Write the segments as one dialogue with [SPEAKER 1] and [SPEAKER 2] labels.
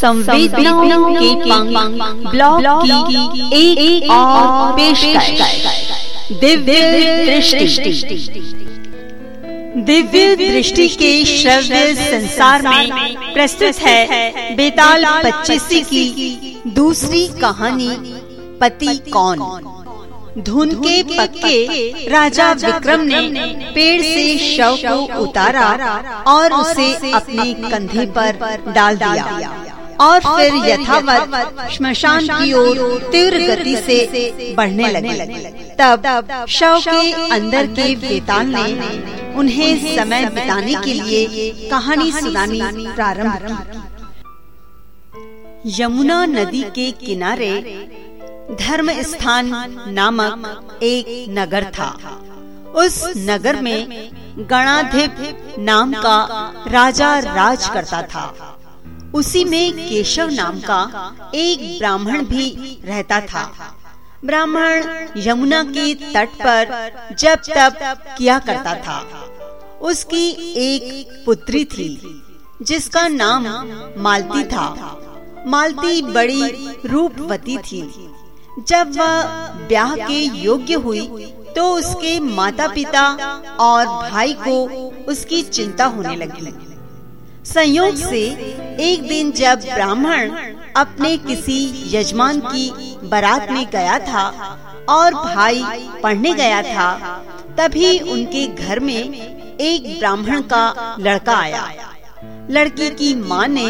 [SPEAKER 1] संवेदनाओं के की एक, और दिव्य दृष्टि दिव्य दृष्टि के श्रव्य संसार में प्रस्तुत है बेताल पच्चीसी की दूसरी कहानी पति कौन? धुन के पक्के राजा विक्रम ने पेड़ से शव को उतारा और उसे अपने कंधे पर डाल दिया। और फिर यथावत श्मशान की ओर तीव्र गति से बढ़ने लगे। तब शव के अंदर के वेताल ने उन्हें समय बिताने के लिए कहानी सुनानी प्रारंभ की यमुना नदी के किनारे धर्म स्थान नामक एक नगर था। उस नगर में गणाधिप नाम का राजा राज करता था। उसी में केशव नाम का एक ब्राह्मण भी रहता था। ब्राह्मण यमुना के तट पर जब तब किया करता था। उसकी एक पुत्री थी, जिसका नाम मालती था। मालती बड़ी रूपवती थी। जब वह ब्याह के योग्य हुई तो उसके माता पिता और भाई को उसकी चिंता होने लगी। संयोग से एक दिन जब ब्राह्मण अपने किसी यजमान की बारात में गया था और भाई पढ़ने गया था, तभी उनके घर में एक ब्राह्मण का लड़का आया। लड़की की माँ ने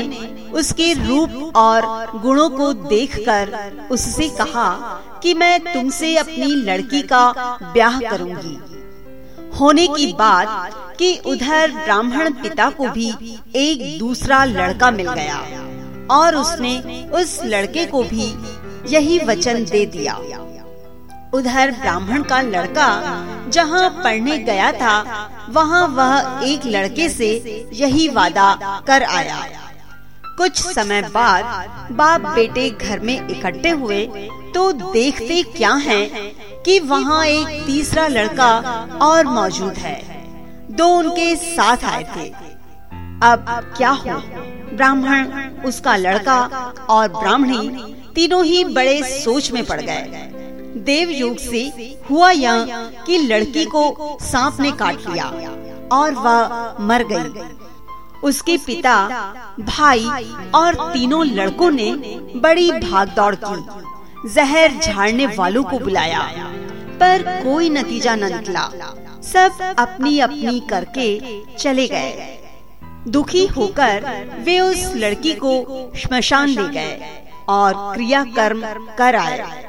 [SPEAKER 1] उसके रूप और गुणों को देखकर उससे कहा कि मैं तुमसे अपनी लड़की का ब्याह करूँगी। होने की बात कि उधर ब्राह्मण पिता को भी एक दूसरा लड़का मिल गया और उसने उस लड़के को भी यही वचन दे दिया। उधर ब्राह्मण का लड़का जहाँ पढ़ने गया था, वहाँ वह एक लड़के से यही वादा कर आया। कुछ समय बाद बाप बेटे घर में इकट्ठे हुए तो देखते क्या है कि वहाँ एक तीसरा लड़का और मौजूद है। दो उनके साथ आए थे। अब क्या हो? ब्राह्मण, उसका लड़का और ब्राह्मणी तीनों ही बड़े सोच में पड़ गए। देव योग से हुआ यह कि लड़की को सांप ने काट लिया और वह मर गई। उसके पिता, भाई और तीनों लड़कों ने बड़ी भाग दौड़ की। जहर झाड़ने वालों को बुलाया, पर कोई नतीजा न निकला। सब अपनी अपनी करके चले गए। दुखी होकर वे उस लड़की को श्मशान ले गए और क्रिया कर्म कर आए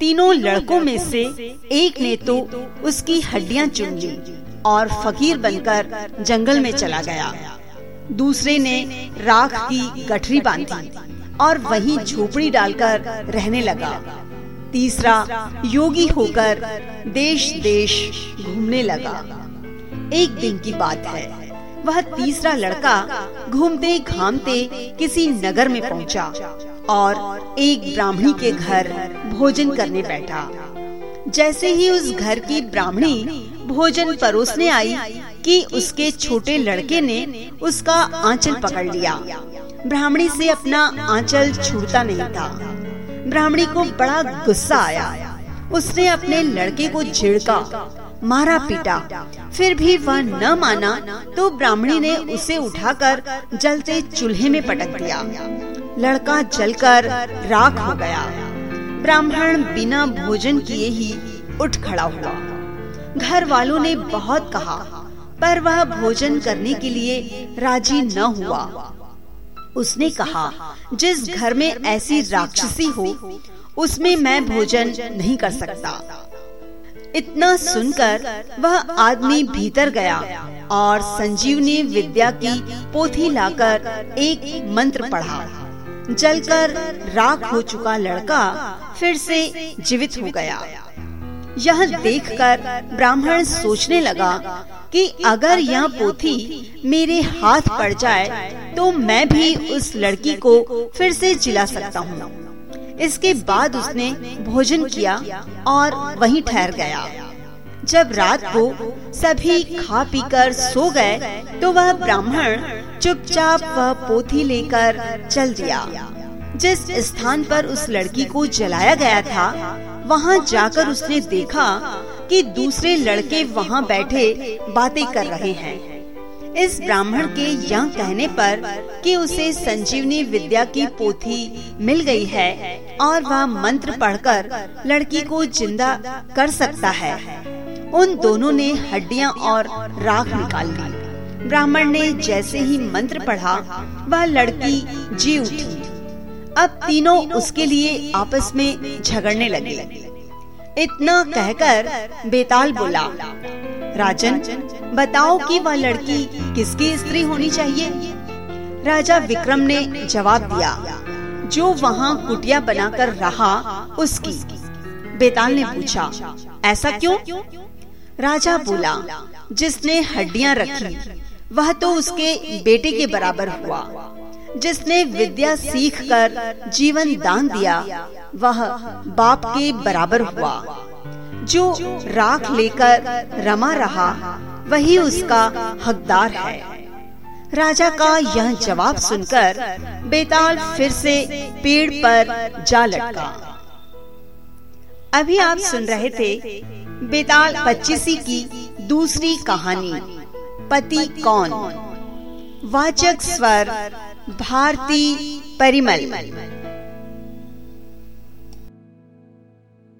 [SPEAKER 1] तीनों लड़कों में से एक ने तो उसकी हड्डियाँ चुन ली और फकीर बनकर जंगल में चला गया। दूसरे ने राख की गठरी बांधी और वहीं झोपड़ी डालकर रहने लगा। तीसरा योगी होकर देश देश घूमने लगा। एक दिन की बात है। वह तीसरा लड़का घूमते घामते किसी नगर में पहुँचा और एक ब्राह्मणी के घर भोजन करने बैठा। जैसे ही उस घर की ब्राह्मणी भोजन परोसने आई कि उसके छोटे लड़के ने उसका आंचल पकड़ लिया। ब्राह्मणी से अपना आंचल छूटता नहीं था। ब्राह्मणी को बड़ा गुस्सा आया। उसने अपने लड़के को झिड़का, मारा पीटा। फिर भी वह न माना तो ब्राह्मणी ने उसे उठाकर जलते चूल्हे में पटक दिया। लड़का जलकर राख हो गया। ब्राह्मण बिना भोजन किए ही उठ खड़ा हुआ। घर वालों ने बहुत कहा, पर वह भोजन करने के लिए राज़ी न हुआ। उसने कहा जिस घर में ऐसी राक्षसी हो उसमें मैं भोजन नहीं कर सकता। इतना सुनकर वह आदमी भीतर गया और संजीवनी विद्या की पोथी लाकर एक मंत्र पढ़ा। जलकर राख हो चुका लड़का फिर से जीवित हो गया। यह देखकर ब्राह्मण सोचने लगा कि अगर यह पोथी मेरे हाथ पड़ जाए तो मैं भी उस लड़की को फिर से जिला सकता हूँ। इसके बाद उसने भोजन किया और वहीं ठहर गया। जब रात को सभी खा पीकर सो गए तो वह ब्राह्मण चुपचाप वह पोथी लेकर चल दिया। जिस स्थान पर उस लड़की को जलाया गया था वहाँ जाकर उसने देखा कि दूसरे लड़के वहाँ बैठे बातें कर रहे हैं। इस ब्राह्मण के यह कहने पर कि उसे संजीवनी विद्या की पोथी मिल गई है और वह मंत्र पढ़कर लड़की को ज़िंदा कर सकता है। उन दोनों ने हड्डियाँ और राख निकाल ली। ब्राह्मण ने जैसे ही मंत्र पढ़ा, वह लड़की जी उठी। अब तीनों उसके लिए आपस में झगड़ने लगे। इतना कहकर बेताल बोला, राजन, बताओ कि वह लड़की किसकी स्त्री होनी चाहिए? राजा विक्रम ने जवाब दिया, जो वहाँ कुटिया बनाकर रहा, उसकी। बेताल ने पूछा, ऐसा क्यों? राजा बोला, जिसने हड्डियाँ रखी, वह तो उसके बेटे के बराबर हुआ। जिसने विद्या सीखकर जीवन दान दिया वह बाप के बराबर हुआ। जो राख लेकर रमा रहा वही उसका हकदार है। राजा का यह जवाब सुनकर बेताल फिर से पेड़ पर जा लटका। अभी आप सुन रहे थे बेताल पच्चीसी की दूसरी कहानी। पति कौन? वाचक स्वर भारती परिमल।